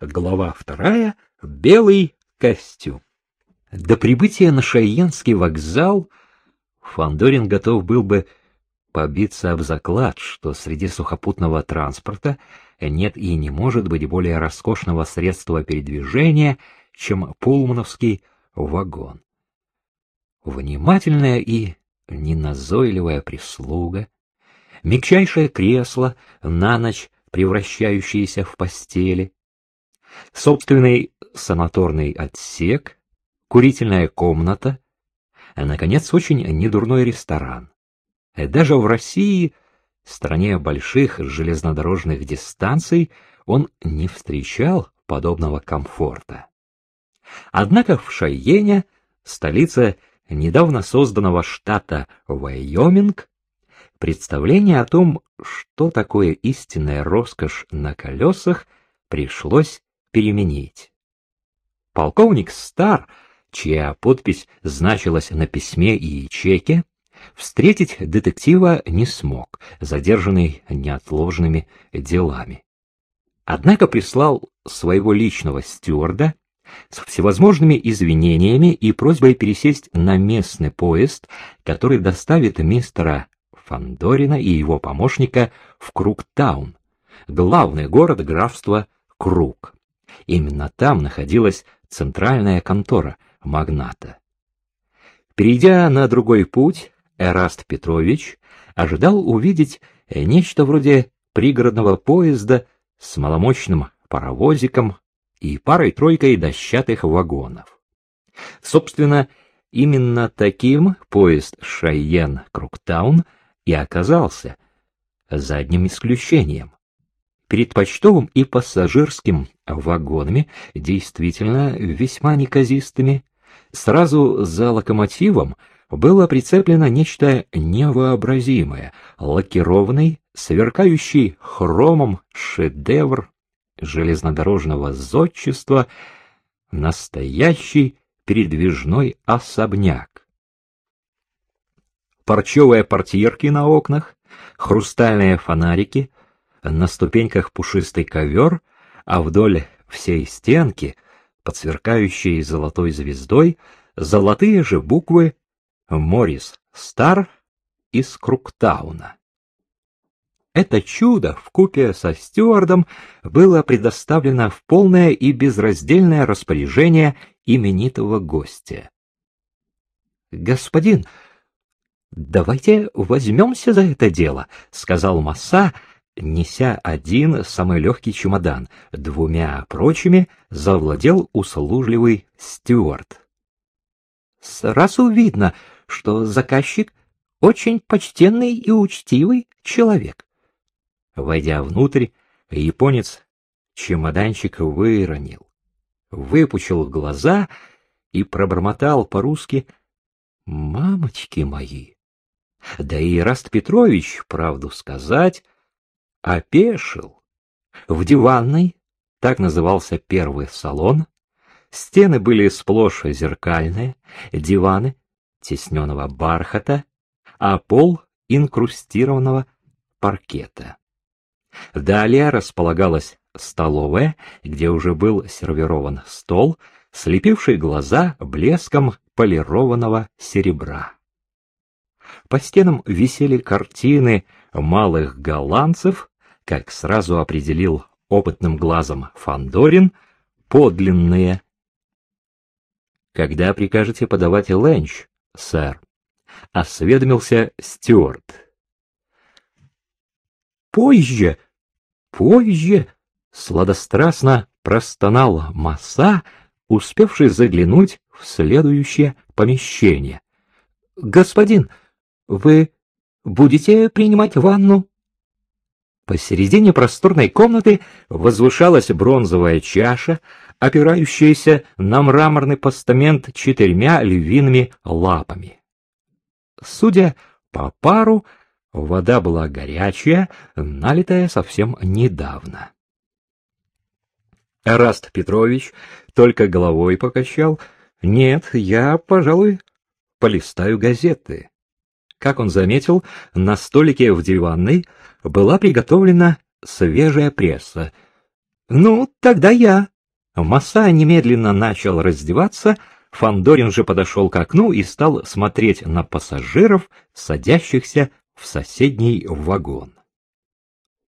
Глава вторая. Белый костюм. До прибытия на Шайенский вокзал Фандорин готов был бы побиться об заклад, что среди сухопутного транспорта нет и не может быть более роскошного средства передвижения, чем пулмановский вагон. Внимательная и неназойливая прислуга, мягчайшее кресло, на ночь превращающееся в постели, собственный санаторный отсек, курительная комната, а, наконец, очень недурной ресторан. Даже в России, стране больших железнодорожных дистанций, он не встречал подобного комфорта. Однако в Шайене, столице недавно созданного штата Вайоминг, представление о том, что такое истинная роскошь на колесах, пришлось переменить. Полковник Стар, чья подпись значилась на письме и чеке, встретить детектива не смог, задержанный неотложными делами. Однако прислал своего личного стюарда с всевозможными извинениями и просьбой пересесть на местный поезд, который доставит мистера Фандорина и его помощника в Круктаун, главный город графства Крук. Именно там находилась центральная контора магната. Перейдя на другой путь, Эраст Петрович ожидал увидеть нечто вроде пригородного поезда с маломощным паровозиком и парой-тройкой дощатых вагонов. Собственно, именно таким поезд Шайен-Круктаун и оказался, за одним исключением. Перед почтовым и пассажирским вагонами, действительно весьма неказистыми, сразу за локомотивом было прицеплено нечто невообразимое, лакированный, сверкающий хромом шедевр железнодорожного зодчества, настоящий передвижной особняк. Парчевые портьерки на окнах, хрустальные фонарики, на ступеньках пушистый ковер, а вдоль всей стенки, под сверкающей золотой звездой, золотые же буквы Морис Стар из Круктауна. Это чудо в купе со стюардом было предоставлено в полное и безраздельное распоряжение именитого гостя. Господин, давайте возьмемся за это дело, сказал Масса, неся один самый легкий чемодан, двумя прочими завладел услужливый стюард. Сразу видно, что заказчик очень почтенный и учтивый человек. Войдя внутрь, японец чемоданчик выронил, выпучил глаза и пробормотал по-русски «Мамочки мои!» Да и Раст Петрович, правду сказать, опешил. В диванной, так назывался первый салон, стены были сплошь зеркальные, диваны тесненного бархата, а пол инкрустированного паркета. Далее располагалась столовая, где уже был сервирован стол, слепивший глаза блеском полированного серебра. По стенам висели картины малых голландцев, как сразу определил опытным глазом Фандорин, подлинные. Когда прикажете подавать ленч, сэр? осведомился Стюарт. Позже, позже, сладострастно простонал Маса, успевший заглянуть в следующее помещение. Господин, вы будете принимать ванну? Посередине просторной комнаты возвышалась бронзовая чаша, опирающаяся на мраморный постамент четырьмя львиными лапами. Судя по пару, вода была горячая, налитая совсем недавно. Раст Петрович только головой покачал. «Нет, я, пожалуй, полистаю газеты». Как он заметил, на столике в диванной была приготовлена свежая пресса. Ну, тогда я. Маса немедленно начал раздеваться, Фандорин же подошел к окну и стал смотреть на пассажиров, садящихся в соседний вагон.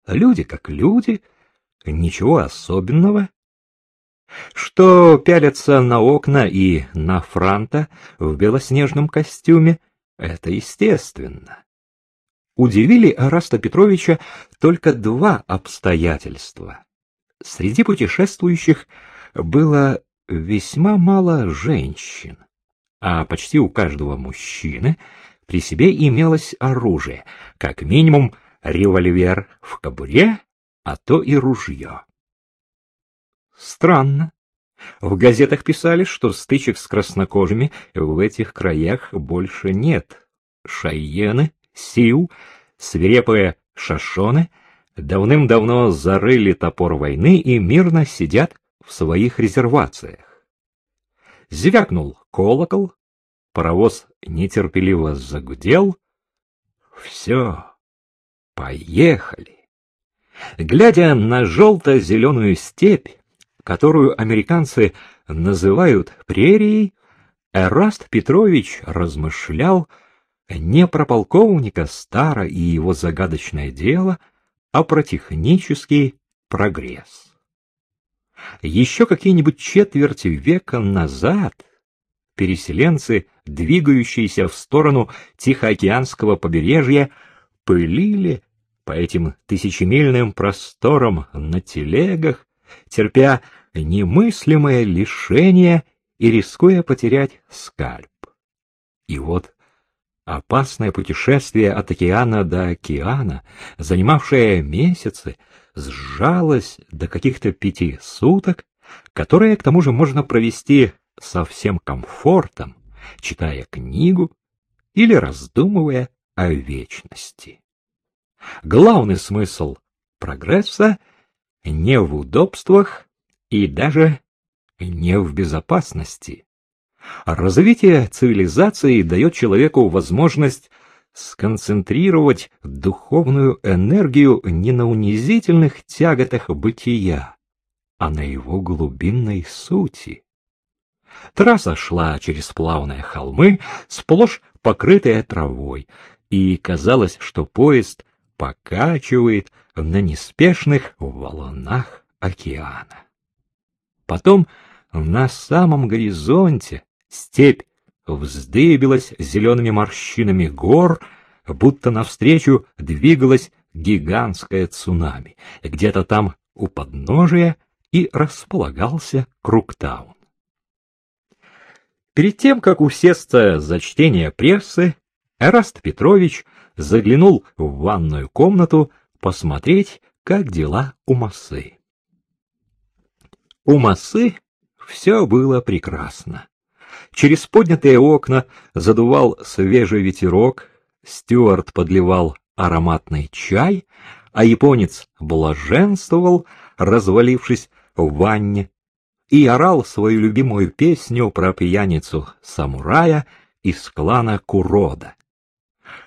Люди как люди, ничего особенного. Что пялятся на окна и на франта в белоснежном костюме, это естественно. Удивили Араста Петровича только два обстоятельства. Среди путешествующих было весьма мало женщин, а почти у каждого мужчины при себе имелось оружие, как минимум револьвер в кобуре, а то и ружье. Странно. В газетах писали, что стычек с краснокожими в этих краях больше нет. Шайены, Сиу, свирепые шашоны давным-давно зарыли топор войны и мирно сидят в своих резервациях. Звякнул колокол, паровоз нетерпеливо загудел. Все, поехали. Глядя на желто-зеленую степь, которую американцы называют прерией, Эраст Петрович размышлял не про полковника Стара и его загадочное дело, а про технический прогресс. Еще какие-нибудь четверти века назад переселенцы, двигающиеся в сторону Тихоокеанского побережья, пылили по этим тысячемильным просторам на телегах, терпя немыслимое лишение и рискуя потерять скальп. И вот Опасное путешествие от океана до океана, занимавшее месяцы, сжалось до каких-то пяти суток, которые, к тому же, можно провести со всем комфортом, читая книгу или раздумывая о вечности. Главный смысл прогресса не в удобствах и даже не в безопасности. Развитие цивилизации дает человеку возможность сконцентрировать духовную энергию не на унизительных тяготах бытия, а на его глубинной сути. Трасса шла через плавные холмы, сплошь покрытые травой, и казалось, что поезд покачивает на неспешных волнах океана. Потом на самом горизонте Степь вздыбилась зелеными морщинами гор, будто навстречу двигалась гигантское цунами. Где-то там у подножия и располагался Круктаун. Перед тем, как усесться за чтение прессы, Эраст Петрович заглянул в ванную комнату посмотреть, как дела у Массы. У Массы все было прекрасно. Через поднятые окна задувал свежий ветерок, Стюарт подливал ароматный чай, а японец блаженствовал, развалившись в ванне, и орал свою любимую песню про пьяницу-самурая из клана Курода.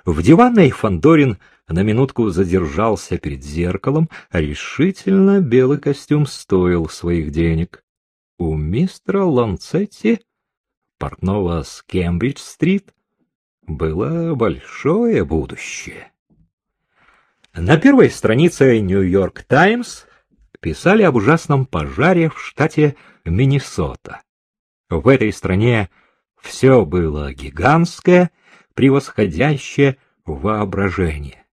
В диванной Фандорин на минутку задержался перед зеркалом, решительно белый костюм стоил своих денег. У мистера Ланцетти портного с Кембридж-стрит было большое будущее. На первой странице «Нью-Йорк Таймс» писали об ужасном пожаре в штате Миннесота. В этой стране все было гигантское, превосходящее воображение.